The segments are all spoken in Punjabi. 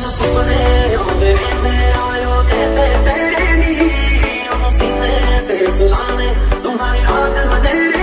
I'm I'm going to be able to do it.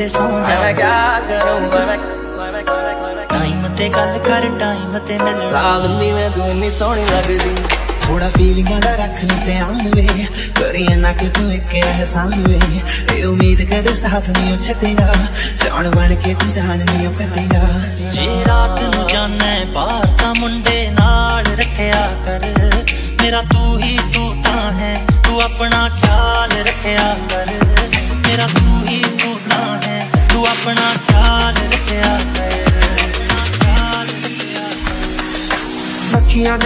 ਕਿਆ ਕਰੂੰ ਮੈਂ ਟਾਈਮ ਤੇ ਗੱਲ ਕਰ ਟਾਈਮ ਤੇ ਮਿਲ ਲੱਗਦੀ ਮੈਂ ਤੂੰ ਇੰਨੀ ਸੋਹਣੀ ਲੱਗਦੀ। ਥੋੜਾ ਫੀਲਿੰਗਾਂ ਦਾ ਰੱਖ ਲੈ ਧਿਆਨ ਵੇ। ਕਰੀਏ ਨਾ ਕਿ ਤੂੰ ਇੱਕ ਅਹਿਸਾਨ ਵੇ। ਇਹ ਉਮੀਦ ਕਦੇ ਸਾਥ ਨਹੀਂ ਛੱਡੇਗਾ। ਜਾਣ ਬਣ ਕੇ ਤੂੰ ਜਾਣ ਨਹੀਂ ਫਟੇਗਾ ਜੇ ਰਾਤ ਨੂੰ ਜਾਣਾ ਬਾਹਰ ਤਾਂ ਮੁੰਡੇ ਨਾਲ ਰੱਖਿਆ ਕਰ। ਮੇਰਾ ਤੂੰ ਹੀ ਤੂੰ ਤਾਂ ਹੈ।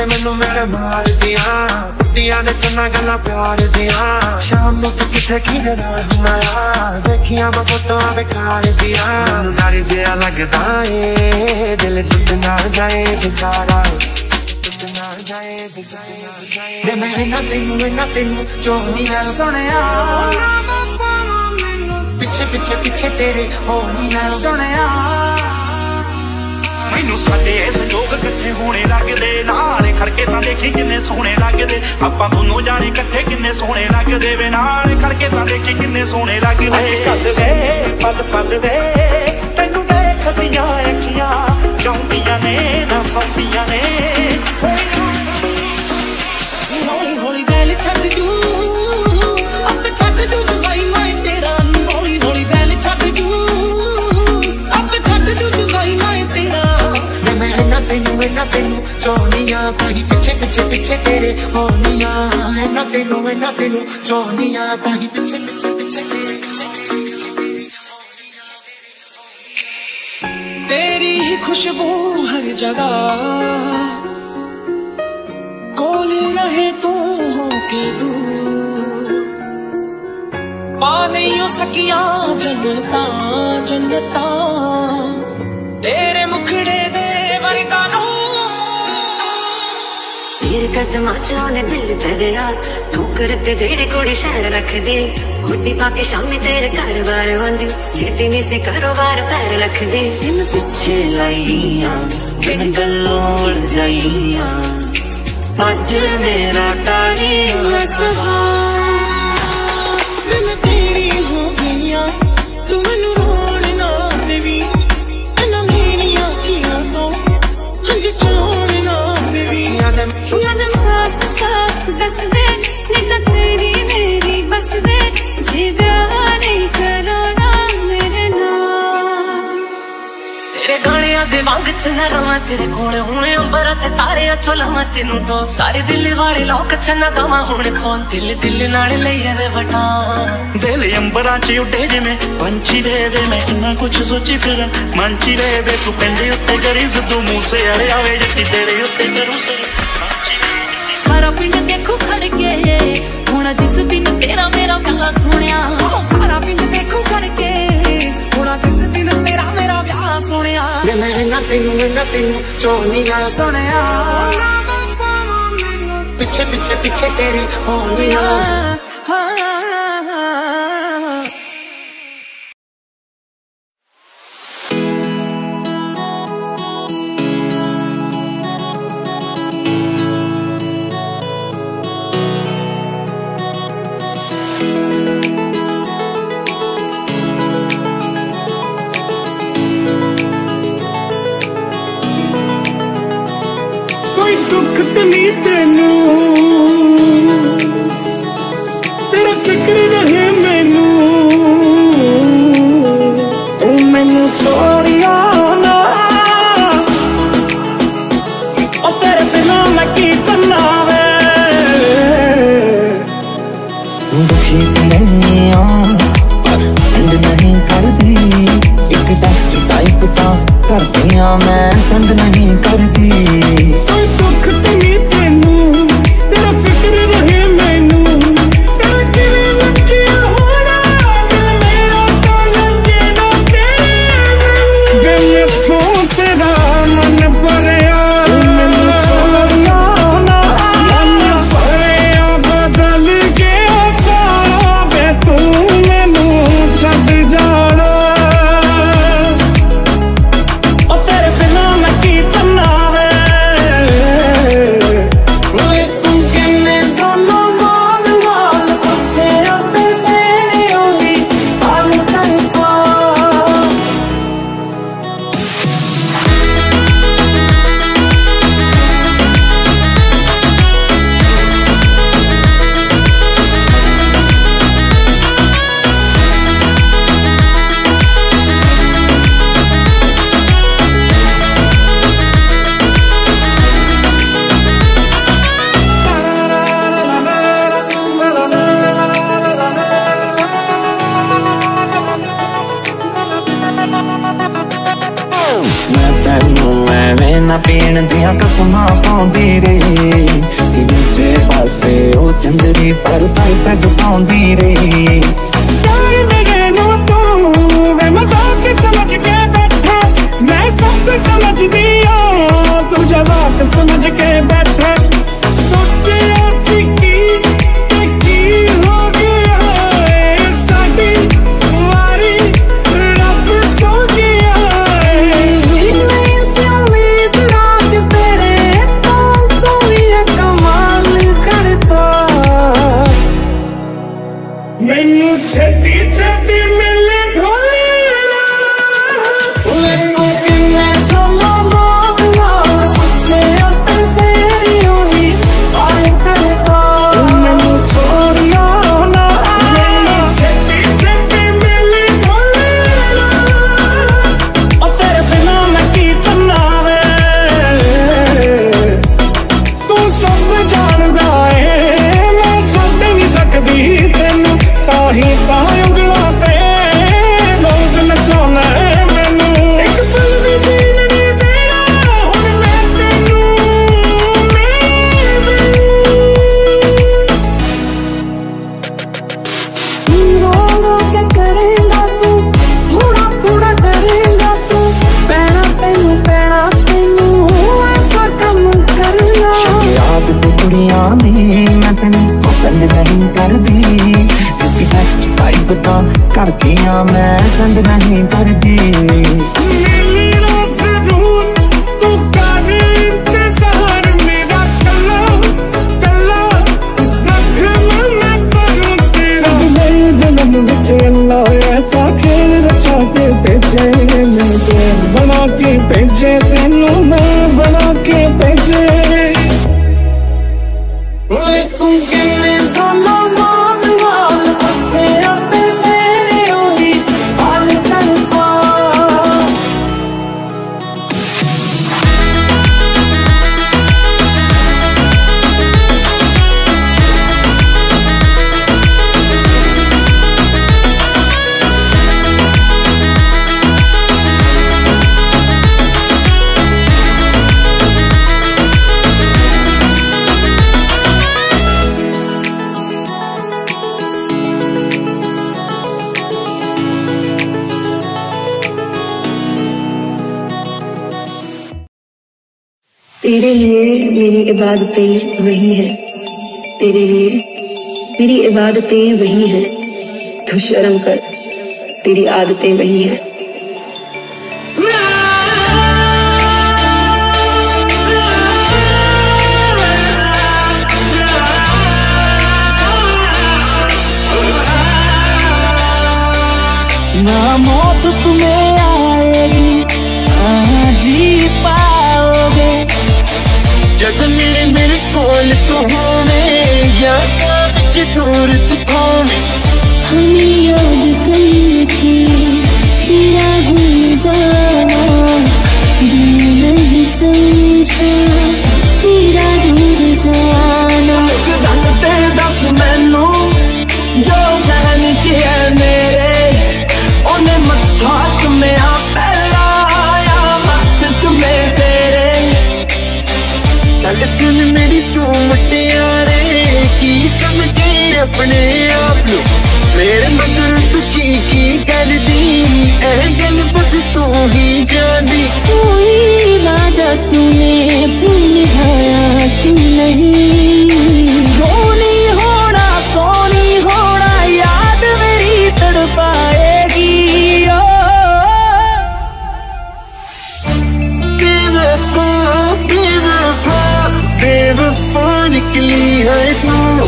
ਨੇ ਮੈਨੂੰ ਮੇਰੇ ਮਾਰਦੀਆਂ ਕੁੱਤੀਆਂ ਨੇ ਚੰਨਾ ਗੱਲਾਂ ਪਿਆਰ ਦੀਆਂ। ਸ਼ਾਮ ਨੂੰ ਤੂੰ ਕਿੱਥੇ ਕਿਹਦੇ ਨਾਲ ਹੁਣਾ ਵੇਖੀਆਂ ਮੈਂ ਫੋਟੋਆਂ ਬੇਕਾਰ ਦੀਆਂ। ਮੈਨੂੰ ਡਰ ਜਿਹਾ ਲੱਗਦਾ ਏ। ਦਿਲ ਟੁੱਟ ਨਾ ਜਾਏ ਵਿਚਾਰਾ। ਤੇ ਮੈਂ ਨਾ ਤੈਨੂੰ ਨਾ ਤੈਨੂੰ ਚੋਣੀ ਨਾ ਸੁਣਿਆ। ਪਿੱਛੇ ਪਿੱਛੇ ਪਿੱਛੇ ਤੇਰੇ ਹੋਣੀ ਨਾ ਸੁਣਿਆ। ਮੈਨੂੰ ਸਾਡੇ ਸੰਜੋਗ ਇਕੱਠੇ ਹੋਣੇ ਲੱਗਦੇ ਨਾਲੇ ਖੜਕੇ ਤਾਂ ਦੇਖੀ ਕਿੰਨੇ ਸੋਹਣੇ ਲੱਗਦੇ ਆਪਾਂ ਦੋਨੋਂ ਜਾਣੇ ਇਕੱਠੇ ਕਿੰਨੇ ਸੋਹਣੇ ਲੱਗਦੇ ਵੇ ਨਾਲੇ ਖੜਕੇ ਤਾਂ ਦੇਖੀ ਕਿੰਨੇ ਸੋਹਣੇ ਲੱਗਦੇ ਕੱਲ ਵੇ ਪਲ ਪਲ ਵੇ ਤੈਨੂੰ ਦੇਖਦੀਆਂ ਅੱਖੀਆਂ ਚਾਹੁੰਦੀਆਂ ਨੇ ਨਾ ਸੌਂਦੀਆਂ ਨੇ ਹੌਲੀ ਹੌਲੀ ਵੈਲ ਛੱਡ ਜੂ ਤੈਨੂੰ ਵੇ ਨਾ ਤੈਨੂੰ ਚੋਣੀਆਂ ਤਾਹੀ ਪਿੱਛੇ ਪਿੱਛੇ ਪਿੱਛੇ ਤੇਰੇ ਹੋਣੀਆਂ ਵੇ ਨਾ ਤੈਨੂੰ ਵੇ ਨਾ ਤੈਨੂੰ ਚੋਣੀਆਂ ਤਾਹੀ ਪਿੱਛੇ ਪਿੱਛੇ ਪਿੱਛੇ ਪਿੱਛੇ ਪਿੱਛੇ ਪਿੱਛੇ ਪਿੱਛੇ ਤੇਰੇ तेरी ही खुशबू हर जगह कोल रहे तू हो के दूर पा नहीं हो सकियां जन्नता जन्नता तेरे मुखड़े दे वर्गा नूं ਤੇਰੇ ਕਦਮਾਂ ਚ ਉਹਨੇ ਦਿਲ ਧਰਿਆ ਠੋਕਰ ਤੇ ਜਿਹੜੀ ਕੋੜੇ ਸ਼ਹਿਰ ਰੱਖਦੀ ਹੁੱਡੀ ਪਾ ਕੇ ਸ਼ਾਮੀ ਤੇਰੇ ਘਰ ਬਾਰ ਆਉਂਦੀ। ਛੇਤੀ ਨਹੀਂ ਸੀ ਕਾਰੋਬਾਰ ਪੈਰ ਰੱਖਦੀ। ਦਿਨ ਪਿੱਛੇ ਲਾਈਆਂ ਬਿਨ ਗੱਲੋਂ ਜਾਈਆਂ। ਅੱਜ ਮੇਰਾ ਟਾਣੀ ਹਸਵਾ ਮੈਂ ਤੇਰੀ ਹੋ ਗਈਆਂ। ਤੋਂ ਦੇਵੀ ਯਾਨ ਸਾਫ਼ ਦੱਸ ਦੇ ਨਹੀਂ ਤਾਂ ਤੇਰੀ ਮੇਰੀ ਬਸ ਦੇ। ਜੇ ਵਿਆਹ ਨਹੀਂ ਕਰਾਉਣਾ ਮੇਰੇ ਨਾਲ। ਤੇਰੇ ਗਾਣਿਆਂ ਦੇ ਵਾਂਗ ਚ ਨਾ ਰਵਾਂ ਤੇਰੇ ਕੋਲ ਹੁਣ ਅੰਬਰਾਂ ਤੇ ਤਾਰਿਆਂ ਚੋਂ ਲਵਾਂ ਤੈਨੂੰ ਦੋ ਸਾਰੇ ਦਿਲ ਵਾਲੇ ਲੋਕ ਚ ਨਾ ਦਵਾਂ ਹੁਣ ਖੋਨ ਦਿਲ ਦਿਲ ਨਾਲ ਲਈਏ ਵੇ ਵਟਾ। ਦਿਲ ਅੰਬਰਾਂ 'ਚ ਉੱਡੇ ਜਿਵੇਂ ਪੰਛੀ ਵੇ ਵੇ ਮੈਂ ਕਿੰਨਾ ਕੁਛ ਸੋਚੀ ਫਿਰ ਮਨ 'ਚ ਵੇ ਵੇ ਤੂੰ ਪਿੰਡੇ ਉੱਤੇ ਕਰੀ ਸਿੱਧੂ ਮੂਸੇ ਵਾਲੇ ਆਵੇ ਜੱਟੀ ਤੇਰੇ ਉੱਤੇ ਕਰੂ ਸਿਰ ਹੁਣ ਜਿਸ ਦਿਨ ਤੇਰਾ ਮੇਰਾ ਵਿਆਹ ਸੋਹਣਿਆ। ਸਾਰਾ ਪਿੰਡ ਦੇਖੂ ਖੜ ਕੇ ਹੁਣ ਜਿਸ ਦਿਨ ਤੇਰਾ ਮੇਰਾ ਵਿਆਹ ਸੋਹਣਿਆ। ਮੈਂ ਨਾ ਤੈਨੂੰ ਮੈਂ ਨਾ ਤੈਨੂੰ ਚੋਨੀਆਂ ਸੁਣਿਆ ਪਿੱਛੇ ਪਿੱਛੇ ਪਿੱਛੇ ਤੇਰੀ ਹੋਣੀਆਂ ਕੋਈ ਦੁੱਖ ਤੇ ਨਹੀਂ ਤੈਨੂੰ ਮੈਂ ਤੈਨੂੰ ਐਵੇਂ ਨਾ ਪੀਣ ਦੀਆਂ ਕਸਮਾਂ ਪਾਉਂਦੀ ਰਹੀ। ਦੂਜੇ ਪਾਸੇ ਉਹ ਚੰਦਰੀ ਪਰ ਪਰ ਪੈਗ ਪਾਉਂਦੀ ਰਹੀ। ਯਾਰ ਮੇਰੇ ਨੂੰ ਤੂੰ, ਵੇ ਮਜ਼ਾਕ ਸਮਝ ਕੇ ਬੈਠਾ। ਮੈਂ ਸਭ ਸਮਝਦੀ ਆ ਤੂੰ ਜਵਾਕ ਸਮਝ ਕੇ ਬੈਠਾ। ਪਸੰਦ ਨਹੀਂ ਕਰਦੀ ਕਿਉਂਕਿ ਟੈਕਸਟ ਟਾਈਪ ਤਾਂ ਕਰਦੀ ਆ ਮੈਂ ਸੰਡ ਨਹੀਂ ਕਰਦੀ ਮਿਲੀ ਨਾ ਜ਼ਰੂਰ ਤੂੰ ਕਰ ਇੰਤਜ਼ਾਰ ਮੇਰਾ ਕੱਲਾ ਕੱਲਾ ਜ਼ਖਮ इबादतें वही है तेरे लिए मेरी इबादतें वही हैं तू शर्म कर तेरी आदतें वही हैं टोर तुफान हमें याद सही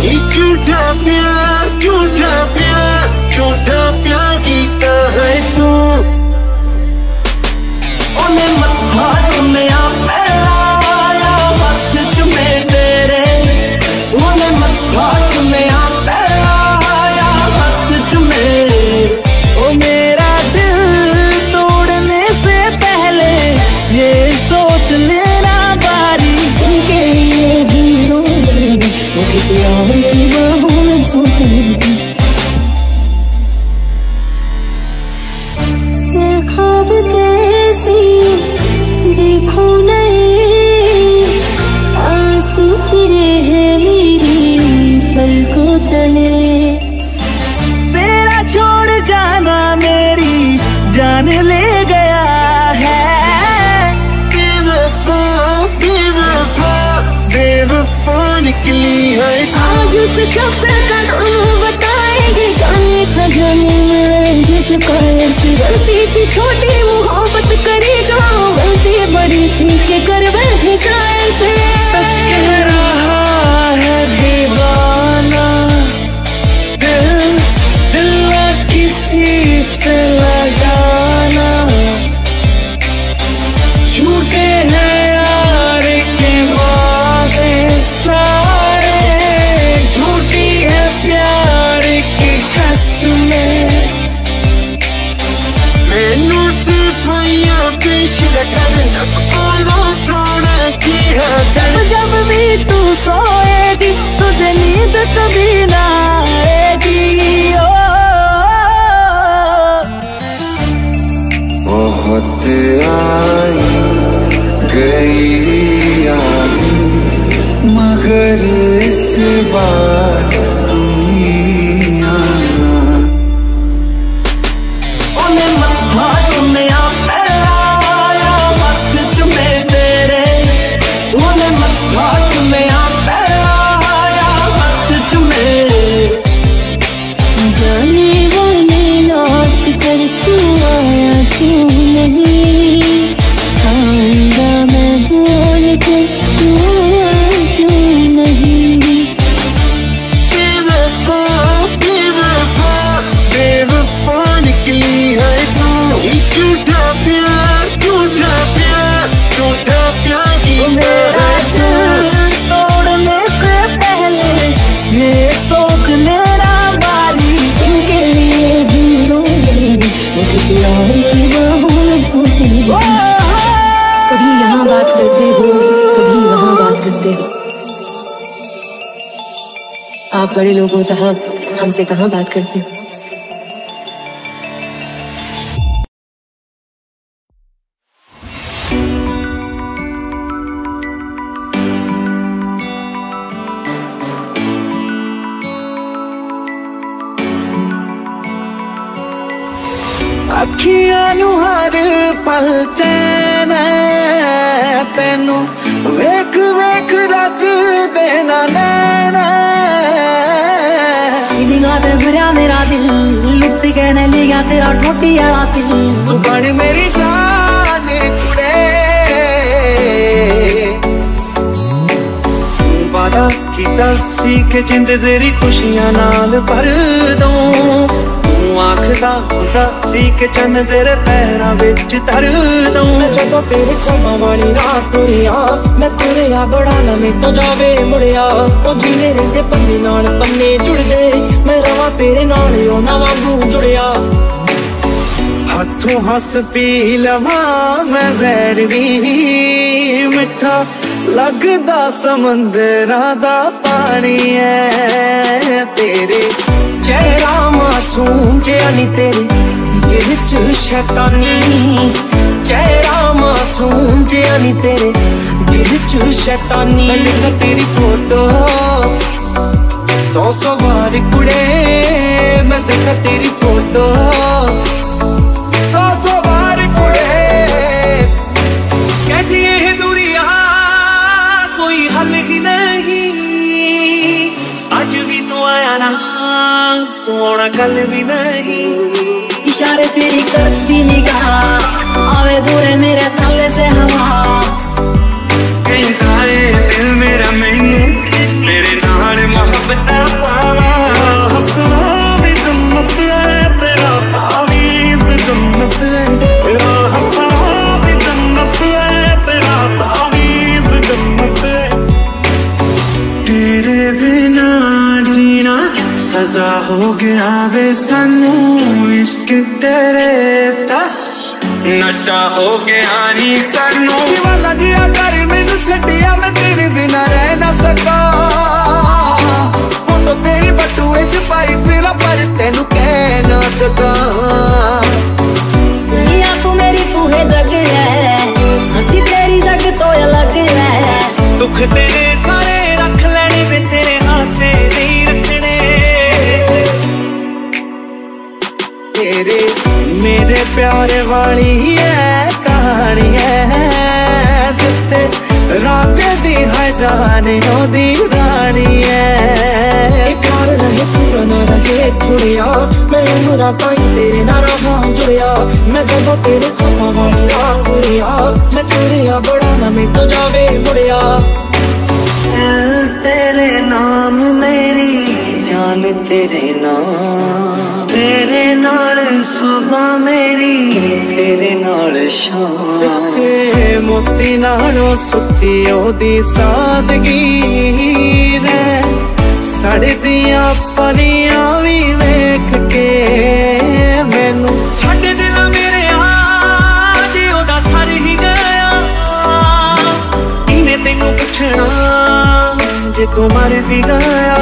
Make you know इस शख्स का नाम बताएंगे जाने था जाने जिसको ऐसी गलती थी छोटी मुँह determina शहर की ना हूँ कभी यहाँ बात करते हो, कभी वहाँ बात करते हो। आप बड़े लोगों साहब हमसे कहाँ बात करते हो? ਚੈਨ ਤੈਨੂੰ ਵੇਖ ਵੇਖ ਰੱਜ ਦੇਣਾ ਨੈਣ। ਨਿਗਾਹ ਤੇ ਭਰਿਆ ਮੇਰਾ ਦਿਲ ਲੁੱਟ ਕੇ ਨੇ ਲਿਆ ਤੇਰਾ ਠੋਡੀ ਵਾਲਾ ਦਿਲ। ਤੂੰ ਬਣ ਮੇਰੀ ਜਾਨ ਕੁੜੇ। ਵਾਦਾ ਕੀਤਾ ਸੀ ਕਿ ਜਿੰਦ ਤੇਰੀ ਖੁਸ਼ੀਆਂ ਨਾਲ ਭਰ ਦੂੰ ਤੂੰ ਆਖਦਾ ਹੁੰਦਾ ਸੀ ਕਿ ਚੰਨ ਤੇਰੇ ਪੈਰਾਂ ਵਿੱਚ ਧਰ ਦੂੰ ਮੈਂ ਜਦੋਂ ਤੇਰੇ ਖੋਮਾਂ ਵਾਲੀ ਰਾਤ ਤੁਰਿਆ ਮੈਂ ਤੁਰਿਆ ਬੜਾ ਨਵੇਂ ਤੋਂ ਜਾਵੇ ਮੁੜਿਆ। ਉਹ ਜੀਨੇ ਰਹਿੰਦੇ ਪੰਨੇ ਨਾਲ ਪੰਨੇ ਜੁੜਦੇ ਮੈਂ ਰਵਾਂ ਤੇਰੇ ਨਾਲ ਉਹਨਾਂ ਵਾਂਗੂ ਜੁੜਿਆ। ਹੱਥੋਂ ਹੱਸ ਪੀ ਲਵਾਂ ਮੈਂ ਜ਼ਹਿਰ ਵੀ ਮਿੱਠਾ। ਲੱਗਦਾ ਸਮੁੰਦਰਾਂ ਦਾ ਪਾਣੀ ਐ ਤੇਰੇ ਚਿਹਰਾ ਮਾਸੂਮ ਜਿਹਾ ਨਹੀਂ ਤੇਰੇ ਦਿਲ 'ਚ ਸ਼ੈਤਾਨੀ। ਚਿਹਰਾ ਮਾਸੂਮ ਜਿਹਾ ਨਹੀਂ ਤੇਰੇ ਦਿਲ 'ਚ ਸ਼ੈਤਾਨੀ। ਲੱਗਦਾ ਤੇਰੀ ਫੋਟੋ ਸੌ ਸੌ ਵਾਰ ਕੁੜੇ। ਮੈਂ ਦੇਖਾ ਤੇਰੀ ਫੋਟੋ ਸੌ ਸੌ ਵਾਰ ਕੁੜੇ। ਕੈਸੀ ਇਹ ਦੁਨੀਆ ਕੋਈ ਹੱਲ ਹੀ ਨਹੀਂ। ਅੱਜ ਵੀ ਤੂੰ ਆਇਆ ਨਾ। पागल भी नहीं। इशारे तेरी करती निगाह आवे बुरे मेरे थल से हवा। कहीं दिल मेरा में ਸਾਨੂੰ ਇਸ਼ਕ ਤੇਰੇ ਦੱਸ। ਨਸ਼ਾ ਹੋ ਗਿਆ ਨੀ ਸਾਨੂੰ। ਵਾਲਾ ਜਿਆ ਕਰ ਮੈਨੂੰ ਛੱਡਿਆ ਮੈਂ ਤੇਰੇ ਬਿਨਾ ਰਹਿ ਨਾ ਸਕਾਂ। ਹੁਣ ਤੇਰੀ ਬਟੂਏ ਚ ਪਾਈ ਫਿਰਾਂ ਪਰ ਤੈਨੂੰ ਕਹਿ ਨਾ ਸਕਾਂ। ਦੁਨੀਆ ਤੂੰ ਮੇਰੀ ਤੂੰ ਹੈ ਜਗ ਹੈ। ਅਸੀਂ ਤੇਰੀ ਜਗ ਤੋਂ ਅਲੱਗ ਹੈ। ਦੁੱਖ ਤੇਰੇ ਸਾਰੇ ਰੱਖ ਲੈਣੇ ਵੇ ਤੇਰੇ ਮੇਰੇ ਪਿਆਰ ਵਾਲੀ ਹੈ ਕਹਾਣੀ ਹੈ ਜਿੱਥੇ ਰਾਜੇ ਦੀ ਹੈ ਜਾਨ ਉਹਦੀ ਰਾਣੀ ਹੈ ਪਿਆਰ ਰਹੇ ਪੂਰਾ ਨਾ ਰਹੇ ਛੁੜਿਆ ਮੈਂ ਉਮਰਾਂ ਤਾਈਂ ਤੇਰੇ ਨਾਲ ਰਹਾਂ ਜੁੜਿਆ। ਮੈਂ ਜਦੋਂ ਤੇਰੇ ਖੋਪਾਂ ਵਾਲੀ ਰਾਤ ਤੁਰਿਆ ਮੈਂ ਤੁਰਿਆ ਬੜਾ ਨਵੇਂ ਤੋਂ ਜਾਵੇ ਮੁੜਿਆ। ਤੇਰੇ ਨਾਮ ਮੇਰੀ ਜਾਨ ਤੇਰੇ ਨਾਮ ਤੇਰੇ ਨਾਲ ਸੁਬਾ ਮੇਰੀ ਤੇਰੇ ਨਾਲ ਸ਼ਾਮ। ਸੱਚੇ ਮੋਤੀ ਨਾਲੋਂ ਸੁੱਚੀ ਉਹਦੀ ਸਾਦਗੀ ਨੇ ਸੜਦੀਆਂ ਪਰੀਆਂ ਵੀ ਵੇਖ ਕੇ ਮੈਨੂੰ ਛੱਡ ਦਿਲਾਂ ਮੇਰੇ ਆ ਜੇ ਉਹਦਾ ਸਰ ਹੀ ਗਿਆ ਇਹਨੇ ਤੈਨੂੰ ਪੁੱਛਣਾ ਜੇ ਤੂੰ ਮਰ ਵੀ ਗਿਆ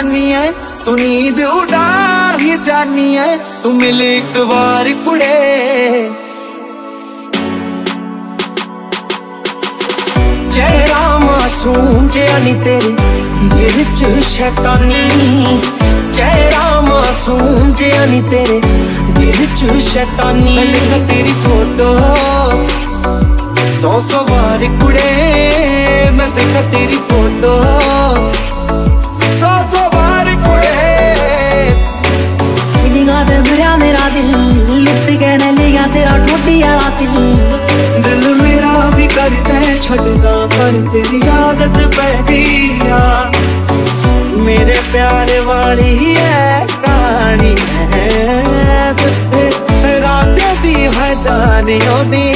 ਜਾਨੀ ਐ ਤੂੰ ਨੀਂਦ ਉਡਾ ਹੀ ਜਾਨੀ ਐ ਤੂੰ ਮਿਲ ਇੱਕ ਵਾਰ ਕੁੜੇ। ਚਿਹਰਾ ਮਾਸੂਮ ਜਿਹਾ ਨੀ ਤੇਰੇ ਦਿਲ ਚ ਸ਼ੈਤਾਨੀ। ਚਿਹਰਾ ਮਾਸੂਮ ਜਿਹਾ ਨੀ ਤੇਰੇ ਦਿਲ ਚ ਸ਼ੈਤਾਨੀ। ਮੈਂ ਦੇਖਾਂ ਤੇਰੀ ਫੋਟੋ ਸੌ ਸੌ ਵਾਰ ਕੁੜੇ। ਮੈਂ ਦੇਖਾਂ ਤੇਰੀ ਫੋਟੋ। ਨਿਗਾਹ ਤੇ ਭਰਿਆ ਮੇਰਾ ਦਿਲ। ਲੁੱਟ ਕੇ ਨੇ ਲਿਆ ਤੇਰਾ ਠੋਡੀ ਵਾਲਾ ਦਿਲ ਦਿਲ ਮੇਰਾ ਵੀ ਕਰਦਾ ਛੱਡਦਾ ਪਰ ਤੇਰੀ ਆਦਤ ਪੈ ਗਈ ਆ। ਮੇਰੇ ਪਿਆਰ ਵਾਲੀ ਹੈ ਕਹਾਣੀ ਹੈ ਜਿੱਥੇ ਰਾਤ ਦੀ ਹੈ ਜਾਨ ਉਹਦੀ